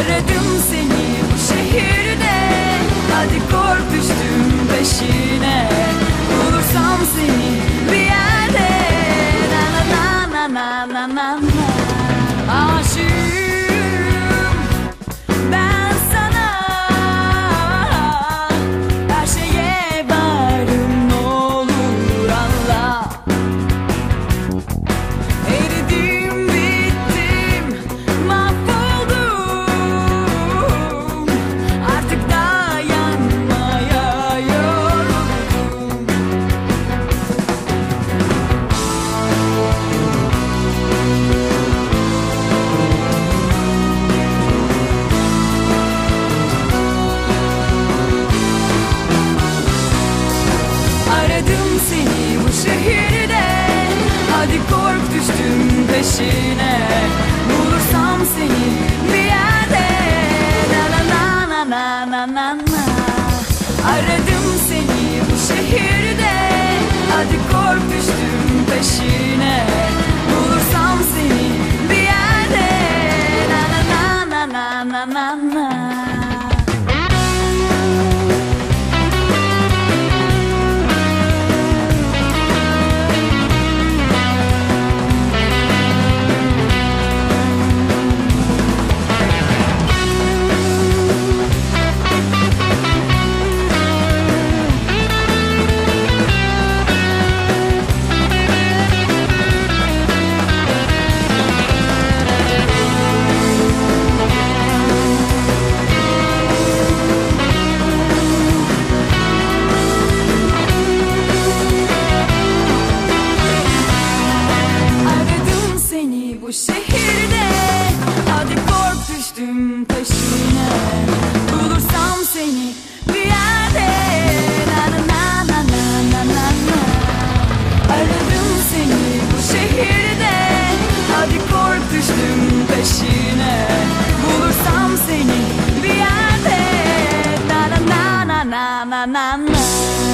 Aradım seni bu şehirde. Hadi korkuştum peşine. peşine. Bulursam seni bir yerde. Na na na na na na na Aradım seni bu şehirde. Hadi korkuştum peşine. na na na na.